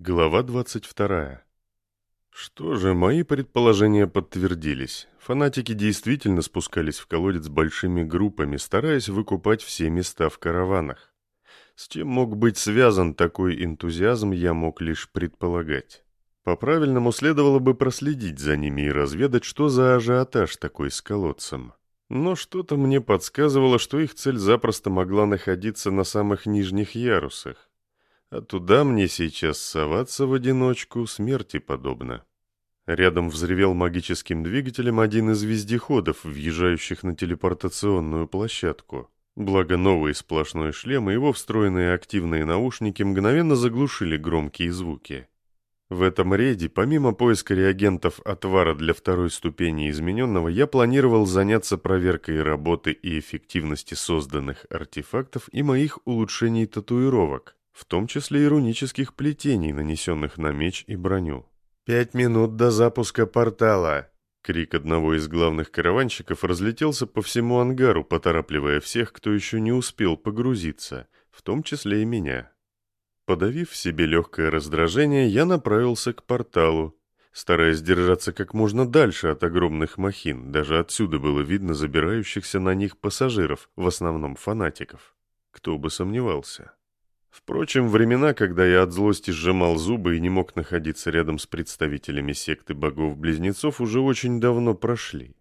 Глава 22. Что же, мои предположения подтвердились. Фанатики действительно спускались в колодец большими группами, стараясь выкупать все места в караванах. С чем мог быть связан такой энтузиазм, я мог лишь предполагать. По-правильному следовало бы проследить за ними и разведать, что за ажиотаж такой с колодцем. Но что-то мне подсказывало, что их цель запросто могла находиться на самых нижних ярусах а туда мне сейчас соваться в одиночку смерти подобно. Рядом взревел магическим двигателем один из вездеходов, въезжающих на телепортационную площадку. Благо новый сплошной шлем и его встроенные активные наушники мгновенно заглушили громкие звуки. В этом рейде, помимо поиска реагентов отвара для второй ступени измененного, я планировал заняться проверкой работы и эффективности созданных артефактов и моих улучшений татуировок в том числе и рунических плетений, нанесенных на меч и броню. «Пять минут до запуска портала!» Крик одного из главных караванщиков разлетелся по всему ангару, поторапливая всех, кто еще не успел погрузиться, в том числе и меня. Подавив в себе легкое раздражение, я направился к порталу, стараясь держаться как можно дальше от огромных махин, даже отсюда было видно забирающихся на них пассажиров, в основном фанатиков. Кто бы сомневался. Впрочем, времена, когда я от злости сжимал зубы и не мог находиться рядом с представителями секты богов-близнецов, уже очень давно прошли.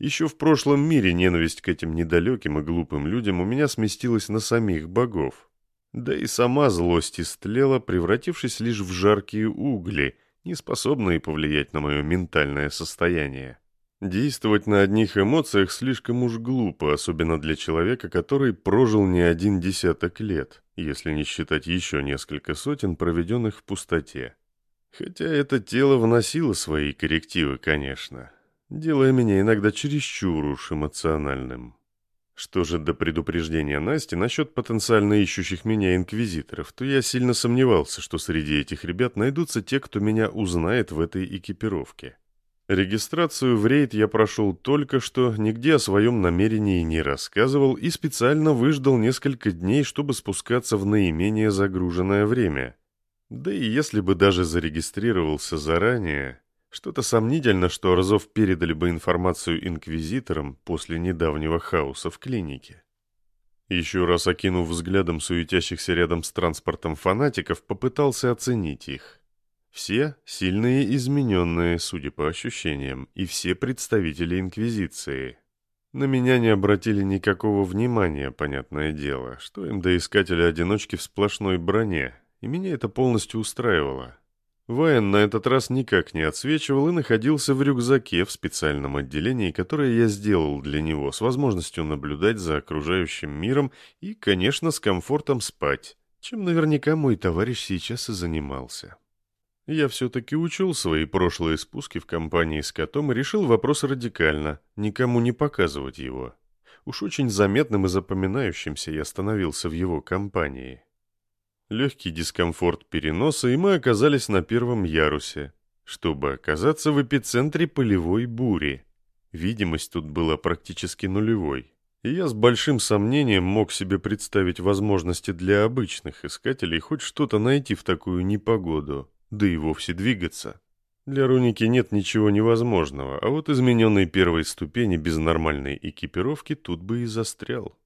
Еще в прошлом мире ненависть к этим недалеким и глупым людям у меня сместилась на самих богов. Да и сама злость истлела, превратившись лишь в жаркие угли, не способные повлиять на мое ментальное состояние. Действовать на одних эмоциях слишком уж глупо, особенно для человека, который прожил не один десяток лет, если не считать еще несколько сотен, проведенных в пустоте. Хотя это тело вносило свои коррективы, конечно, делая меня иногда чересчур уж эмоциональным. Что же до предупреждения Насти насчет потенциально ищущих меня инквизиторов, то я сильно сомневался, что среди этих ребят найдутся те, кто меня узнает в этой экипировке. Регистрацию в рейд я прошел только что, нигде о своем намерении не рассказывал и специально выждал несколько дней, чтобы спускаться в наименее загруженное время. Да и если бы даже зарегистрировался заранее, что-то сомнительно, что Арзов передали бы информацию инквизиторам после недавнего хаоса в клинике. Еще раз окинув взглядом суетящихся рядом с транспортом фанатиков, попытался оценить их. Все сильные измененные, судя по ощущениям, и все представители Инквизиции. На меня не обратили никакого внимания, понятное дело, что им до искателя-одиночки в сплошной броне, и меня это полностью устраивало. Вайн на этот раз никак не отсвечивал и находился в рюкзаке в специальном отделении, которое я сделал для него, с возможностью наблюдать за окружающим миром и, конечно, с комфортом спать, чем наверняка мой товарищ сейчас и занимался. Я все-таки учел свои прошлые спуски в компании с котом и решил вопрос радикально, никому не показывать его. Уж очень заметным и запоминающимся я становился в его компании. Легкий дискомфорт переноса, и мы оказались на первом ярусе, чтобы оказаться в эпицентре полевой бури. Видимость тут была практически нулевой. И я с большим сомнением мог себе представить возможности для обычных искателей хоть что-то найти в такую непогоду да и вовсе двигаться. Для руники нет ничего невозможного, а вот измененной первой ступени без нормальной экипировки тут бы и застрял.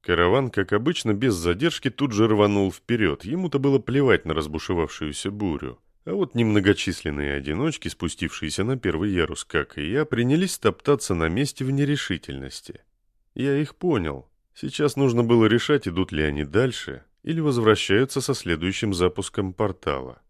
Караван, как обычно, без задержки тут же рванул вперед, ему-то было плевать на разбушевавшуюся бурю. А вот немногочисленные одиночки, спустившиеся на первый ярус, как и я, принялись топтаться на месте в нерешительности. Я их понял. Сейчас нужно было решать, идут ли они дальше, или возвращаются со следующим запуском портала.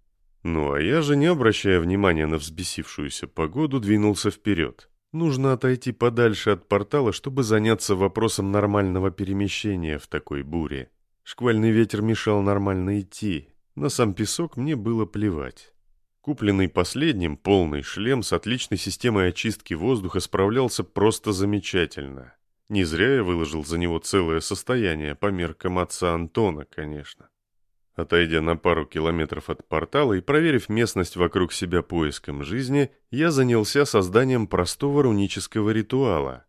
Ну а я же, не обращая внимания на взбесившуюся погоду, двинулся вперед. Нужно отойти подальше от портала, чтобы заняться вопросом нормального перемещения в такой буре. Шквальный ветер мешал нормально идти. На сам песок мне было плевать. Купленный последним, полный шлем с отличной системой очистки воздуха справлялся просто замечательно. Не зря я выложил за него целое состояние, по меркам отца Антона, конечно. Отойдя на пару километров от портала и проверив местность вокруг себя поиском жизни, я занялся созданием простого рунического ритуала.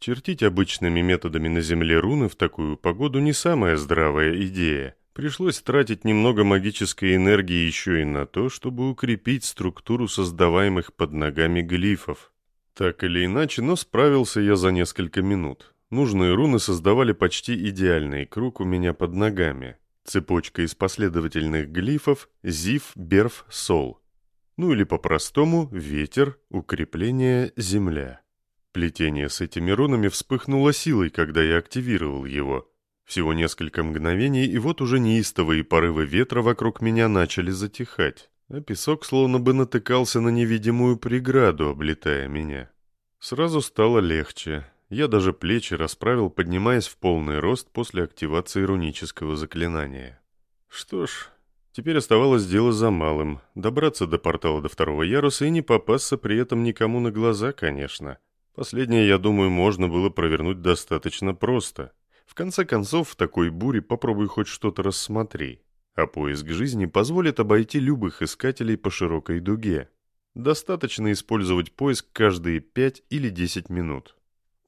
Чертить обычными методами на земле руны в такую погоду не самая здравая идея, Пришлось тратить немного магической энергии еще и на то, чтобы укрепить структуру создаваемых под ногами глифов. Так или иначе, но справился я за несколько минут. Нужные руны создавали почти идеальный круг у меня под ногами. Цепочка из последовательных глифов «Зив, Берф, Сол». Ну или по-простому «Ветер, укрепление, Земля». Плетение с этими рунами вспыхнуло силой, когда я активировал его. Всего несколько мгновений, и вот уже неистовые порывы ветра вокруг меня начали затихать, а песок словно бы натыкался на невидимую преграду, облетая меня. Сразу стало легче. Я даже плечи расправил, поднимаясь в полный рост после активации рунического заклинания. Что ж, теперь оставалось дело за малым. Добраться до портала до второго яруса и не попасться при этом никому на глаза, конечно. Последнее, я думаю, можно было провернуть достаточно просто. В конце концов, в такой буре попробуй хоть что-то рассмотри. А поиск жизни позволит обойти любых искателей по широкой дуге. Достаточно использовать поиск каждые 5 или 10 минут.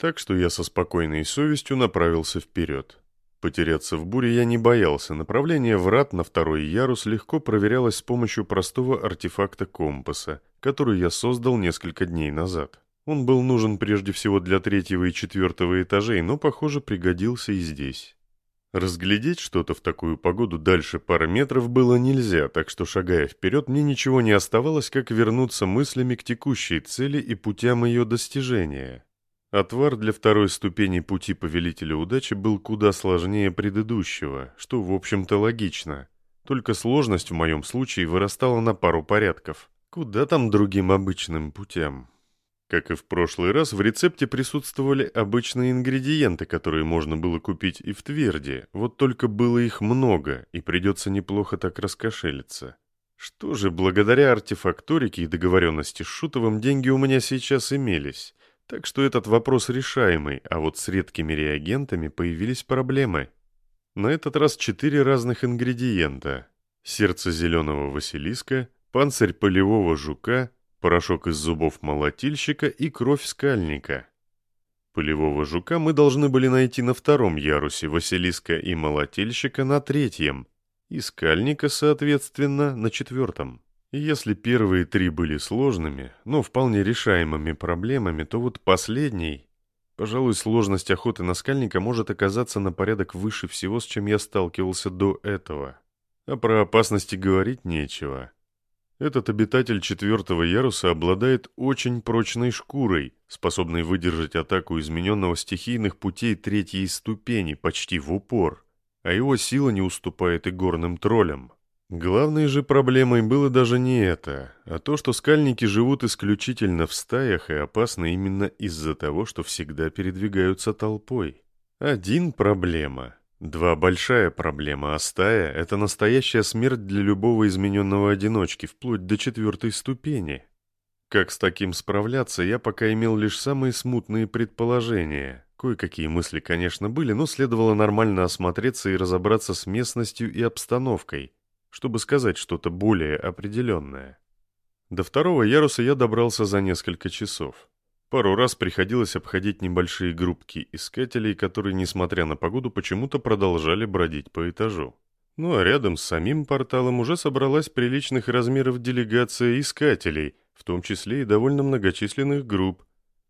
Так что я со спокойной совестью направился вперед. Потеряться в буре я не боялся. Направление врат на второй ярус легко проверялось с помощью простого артефакта компаса, который я создал несколько дней назад. Он был нужен прежде всего для третьего и четвертого этажей, но, похоже, пригодился и здесь. Разглядеть что-то в такую погоду дальше пары метров было нельзя, так что, шагая вперед, мне ничего не оставалось, как вернуться мыслями к текущей цели и путям ее достижения. Отвар для второй ступени пути Повелителя Удачи был куда сложнее предыдущего, что, в общем-то, логично. Только сложность в моем случае вырастала на пару порядков. Куда там другим обычным путям? Как и в прошлый раз, в рецепте присутствовали обычные ингредиенты, которые можно было купить и в Тверде, вот только было их много, и придется неплохо так раскошелиться. Что же, благодаря артефакторике и договоренности с Шутовым деньги у меня сейчас имелись, так что этот вопрос решаемый, а вот с редкими реагентами появились проблемы. На этот раз четыре разных ингредиента. Сердце зеленого василиска, панцирь полевого жука, порошок из зубов молотильщика и кровь скальника. Полевого жука мы должны были найти на втором ярусе, Василиска и молотильщика на третьем, и скальника, соответственно, на четвертом. Если первые три были сложными, но вполне решаемыми проблемами, то вот последний... Пожалуй, сложность охоты на скальника может оказаться на порядок выше всего, с чем я сталкивался до этого. А про опасности говорить нечего. Этот обитатель четвертого яруса обладает очень прочной шкурой, способной выдержать атаку измененного стихийных путей третьей ступени почти в упор, а его сила не уступает и горным троллям. Главной же проблемой было даже не это, а то, что скальники живут исключительно в стаях и опасны именно из-за того, что всегда передвигаются толпой. Один проблема — Два большая проблема, а стая — это настоящая смерть для любого измененного одиночки, вплоть до четвертой ступени. Как с таким справляться, я пока имел лишь самые смутные предположения. Кое-какие мысли, конечно, были, но следовало нормально осмотреться и разобраться с местностью и обстановкой, чтобы сказать что-то более определенное. До второго яруса я добрался за несколько часов. Пару раз приходилось обходить небольшие группки искателей, которые, несмотря на погоду, почему-то продолжали бродить по этажу. Ну а рядом с самим порталом уже собралась приличных размеров делегация искателей, в том числе и довольно многочисленных групп.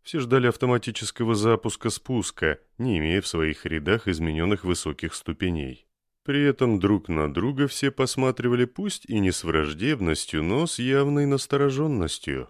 Все ждали автоматического запуска спуска, не имея в своих рядах измененных высоких ступеней. При этом друг на друга все посматривали пусть и не с враждебностью, но с явной настороженностью.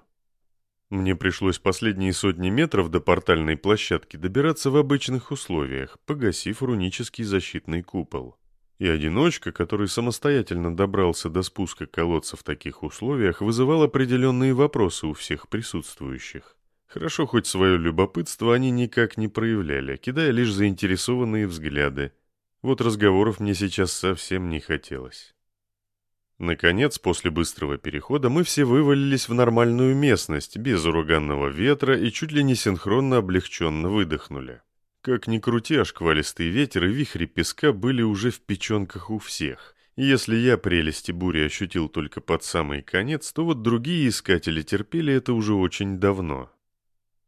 Мне пришлось последние сотни метров до портальной площадки добираться в обычных условиях, погасив рунический защитный купол. И одиночка, который самостоятельно добрался до спуска колодца в таких условиях, вызывал определенные вопросы у всех присутствующих. Хорошо, хоть свое любопытство они никак не проявляли, кидая лишь заинтересованные взгляды. Вот разговоров мне сейчас совсем не хотелось. Наконец, после быстрого перехода мы все вывалились в нормальную местность, без ураганного ветра и чуть ли не синхронно облегченно выдохнули. Как ни крути, а шквалистый ветер и вихри песка были уже в печенках у всех. И если я прелести бури ощутил только под самый конец, то вот другие искатели терпели это уже очень давно.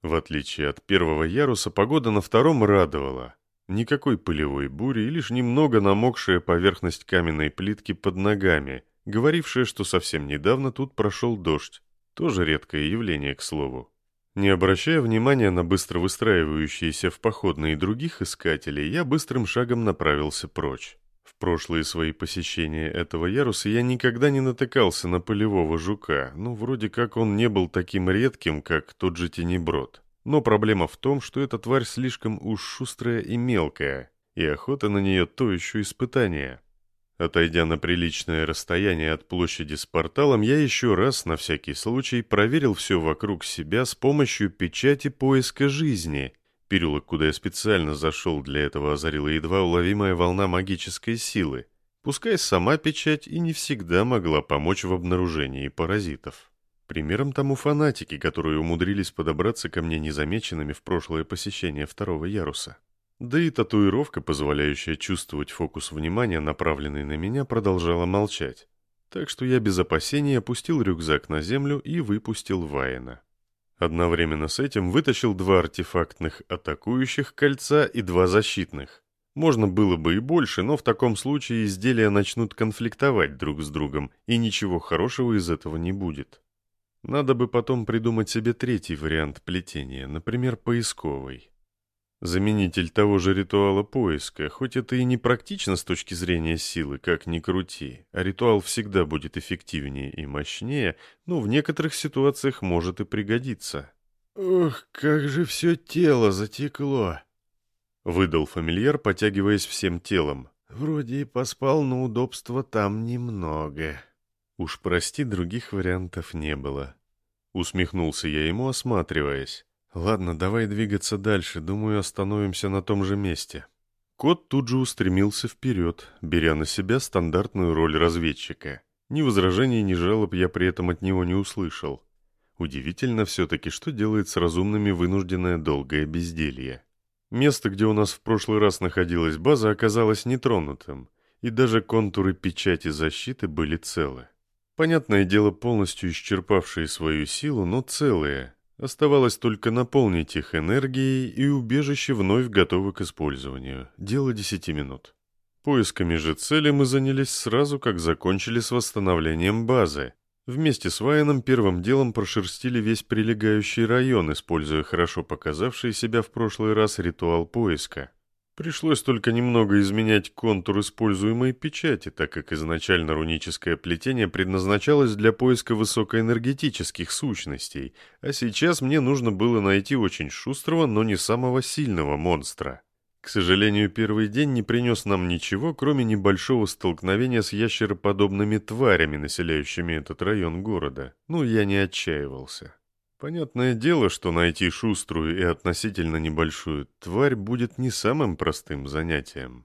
В отличие от первого яруса, погода на втором радовала. Никакой пылевой бури и лишь немного намокшая поверхность каменной плитки под ногами, говорившая, что совсем недавно тут прошел дождь. Тоже редкое явление, к слову. Не обращая внимания на быстро выстраивающиеся в походные других искателей, я быстрым шагом направился прочь. В прошлые свои посещения этого яруса я никогда не натыкался на полевого жука, ну, вроде как он не был таким редким, как тот же тенеброд. Но проблема в том, что эта тварь слишком уж шустрая и мелкая, и охота на нее то еще испытание. Отойдя на приличное расстояние от площади с порталом, я еще раз, на всякий случай, проверил все вокруг себя с помощью печати поиска жизни. Переулок, куда я специально зашел для этого, озарила едва уловимая волна магической силы. Пускай сама печать и не всегда могла помочь в обнаружении паразитов. Примером тому фанатики, которые умудрились подобраться ко мне незамеченными в прошлое посещение второго яруса. Да и татуировка, позволяющая чувствовать фокус внимания, направленный на меня, продолжала молчать. Так что я без опасений опустил рюкзак на землю и выпустил Вайена. Одновременно с этим вытащил два артефактных атакующих кольца и два защитных. Можно было бы и больше, но в таком случае изделия начнут конфликтовать друг с другом, и ничего хорошего из этого не будет. Надо бы потом придумать себе третий вариант плетения, например, поисковый. Заменитель того же ритуала поиска, хоть это и не практично с точки зрения силы, как ни крути, а ритуал всегда будет эффективнее и мощнее, но в некоторых ситуациях может и пригодиться. «Ох, как же все тело затекло!» — выдал фамильяр, потягиваясь всем телом. «Вроде и поспал, но удобства там немного». Уж прости, других вариантов не было. Усмехнулся я ему, осматриваясь. Ладно, давай двигаться дальше, думаю, остановимся на том же месте. Кот тут же устремился вперед, беря на себя стандартную роль разведчика. Ни возражений, ни жалоб я при этом от него не услышал. Удивительно все-таки, что делает с разумными вынужденное долгое безделье. Место, где у нас в прошлый раз находилась база, оказалось нетронутым, и даже контуры печати защиты были целы. Понятное дело, полностью исчерпавшие свою силу, но целые. Оставалось только наполнить их энергией, и убежище вновь готово к использованию. Дело десяти минут. Поисками же цели мы занялись сразу, как закончили с восстановлением базы. Вместе с Вайаном первым делом прошерстили весь прилегающий район, используя хорошо показавший себя в прошлый раз ритуал поиска. Пришлось только немного изменять контур используемой печати, так как изначально руническое плетение предназначалось для поиска высокоэнергетических сущностей, а сейчас мне нужно было найти очень шустрого, но не самого сильного монстра. К сожалению, первый день не принес нам ничего, кроме небольшого столкновения с ящероподобными тварями, населяющими этот район города. Ну, я не отчаивался. Понятное дело, что найти шуструю и относительно небольшую тварь будет не самым простым занятием.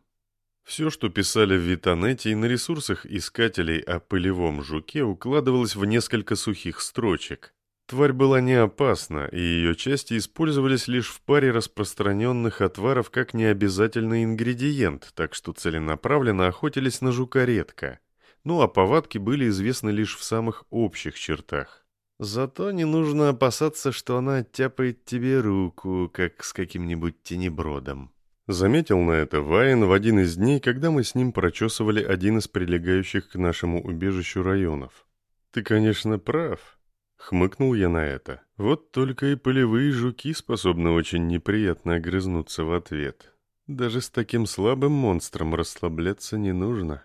Все, что писали в Витанете и на ресурсах искателей о пылевом жуке, укладывалось в несколько сухих строчек. Тварь была не опасна, и ее части использовались лишь в паре распространенных отваров как необязательный ингредиент, так что целенаправленно охотились на жука редко. Ну а повадки были известны лишь в самых общих чертах. Зато не нужно опасаться, что она оттяпает тебе руку, как с каким-нибудь тенебродом. Заметил на это Вайн в один из дней, когда мы с ним прочесывали один из прилегающих к нашему убежищу районов. «Ты, конечно, прав», — хмыкнул я на это. «Вот только и полевые жуки способны очень неприятно огрызнуться в ответ. Даже с таким слабым монстром расслабляться не нужно».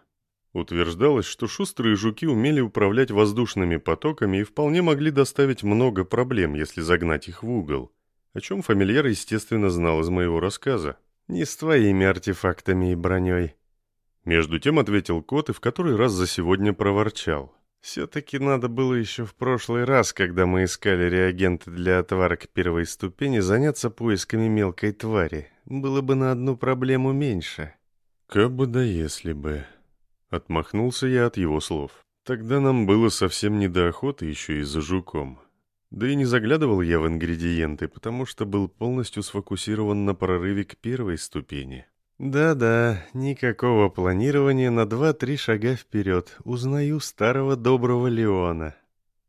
Утверждалось, что шустрые жуки умели управлять воздушными потоками и вполне могли доставить много проблем, если загнать их в угол. О чем фамильяр, естественно, знал из моего рассказа. «Не с твоими артефактами и броней». Между тем ответил кот и в который раз за сегодня проворчал. «Все-таки надо было еще в прошлый раз, когда мы искали реагенты для отварок первой ступени, заняться поисками мелкой твари. Было бы на одну проблему меньше». «Как бы да если бы...» Отмахнулся я от его слов. Тогда нам было совсем не до охоты еще и за жуком. Да и не заглядывал я в ингредиенты, потому что был полностью сфокусирован на прорыве к первой ступени. Да-да, никакого планирования на два-три шага вперед. Узнаю старого доброго Леона.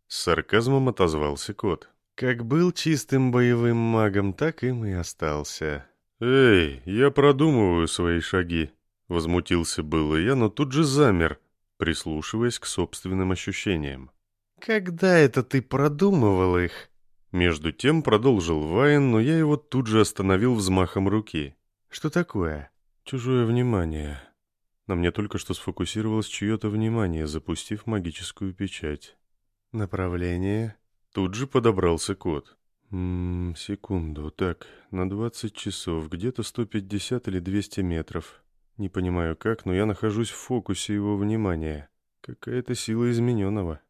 С сарказмом отозвался кот. Как был чистым боевым магом, так им и остался. «Эй, я продумываю свои шаги», — возмутился было я, но тут же замер, прислушиваясь к собственным ощущениям. «Когда это ты продумывал их?» Между тем продолжил Вайн, но я его тут же остановил взмахом руки. «Что такое?» «Чужое внимание». На мне только что сфокусировалось чье-то внимание, запустив магическую печать. «Направление?» Тут же подобрался кот. «Ммм, секунду. Так, на 20 часов, где-то 150 или 200 метров. Не понимаю как, но я нахожусь в фокусе его внимания. Какая-то сила измененного».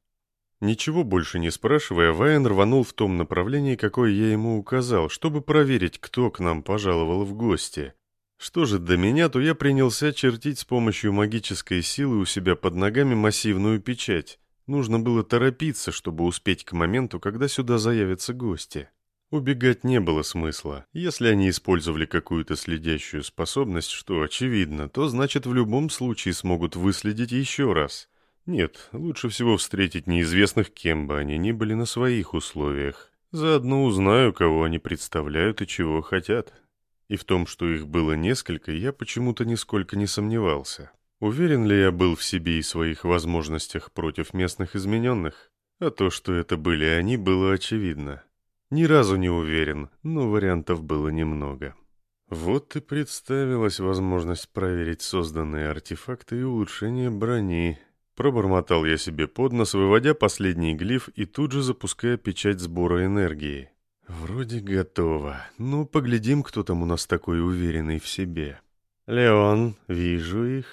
Ничего больше не спрашивая, Вайн рванул в том направлении, какое я ему указал, чтобы проверить, кто к нам пожаловал в гости. Что же до меня, то я принялся чертить с помощью магической силы у себя под ногами массивную печать. Нужно было торопиться, чтобы успеть к моменту, когда сюда заявятся гости. Убегать не было смысла. Если они использовали какую-то следящую способность, что очевидно, то значит в любом случае смогут выследить еще раз. Нет, лучше всего встретить неизвестных, кем бы они ни были на своих условиях. Заодно узнаю, кого они представляют и чего хотят. И в том, что их было несколько, я почему-то нисколько не сомневался. Уверен ли я был в себе и своих возможностях против местных измененных? А то, что это были они, было очевидно. Ни разу не уверен, но вариантов было немного. Вот и представилась возможность проверить созданные артефакты и улучшение брони. Пробормотал я себе под нос, выводя последний глиф и тут же запуская печать сбора энергии. Вроде готово. Ну, поглядим, кто там у нас такой уверенный в себе. Леон, вижу их.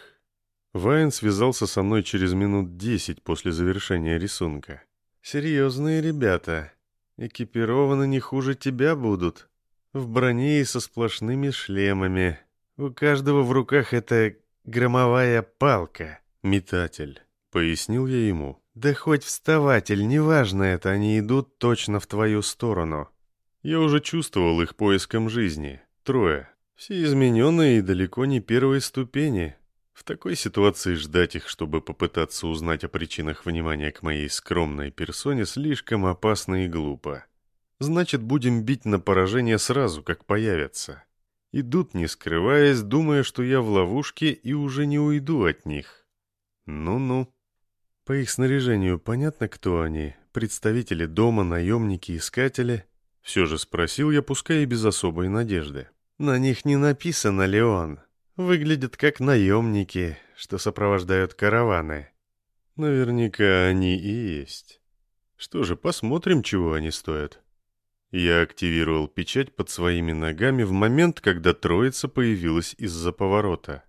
Вайн связался со мной через минут десять после завершения рисунка. «Серьезные ребята. Экипированы не хуже тебя будут. В броне и со сплошными шлемами. У каждого в руках эта громовая палка, метатель», — пояснил я ему. «Да хоть вставатель, неважно это, они идут точно в твою сторону». Я уже чувствовал их поиском жизни. Трое. Все измененные и далеко не первой ступени. В такой ситуации ждать их, чтобы попытаться узнать о причинах внимания к моей скромной персоне, слишком опасно и глупо. Значит, будем бить на поражение сразу, как появятся. Идут, не скрываясь, думая, что я в ловушке и уже не уйду от них. Ну-ну. По их снаряжению понятно, кто они? Представители дома, наемники, искатели? Все же спросил я, пускай и без особой надежды. На них не написано «Леон», Выглядят как наемники, что сопровождают караваны. Наверняка они и есть. Что же, посмотрим, чего они стоят. Я активировал печать под своими ногами в момент, когда троица появилась из-за поворота.